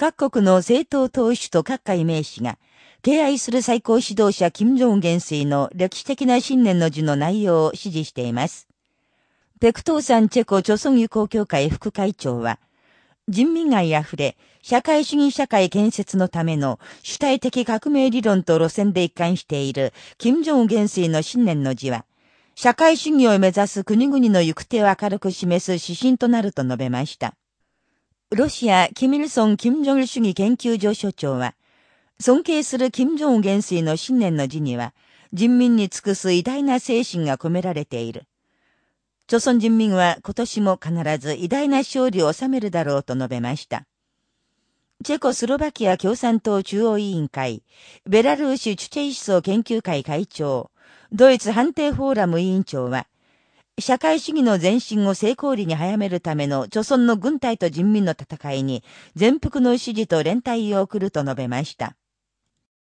各国の政党党首と各界名士が、敬愛する最高指導者金正恩元帥の歴史的な信念の字の内容を支持しています。ペクトーサンチェコ朝鮮友好協会副会長は、人民愛あふれ、社会主義社会建設のための主体的革命理論と路線で一貫している金正恩元帥の信念の字は、社会主義を目指す国々の行く手を明るく示す指針となると述べました。ロシア、キミルソン・キム・ジョン主義研究所所長は、尊敬する金正恩元帥の信念の字には、人民に尽くす偉大な精神が込められている。朝鮮人民は今年も必ず偉大な勝利を収めるだろうと述べました。チェコスロバキア共産党中央委員会、ベラルーシチュチェイ思想研究会会長、ドイツ判定フォーラム委員長は、社会主義の前進を成功裏に早めるための著村の軍隊と人民の戦いに全幅の支持と連帯を送ると述べました。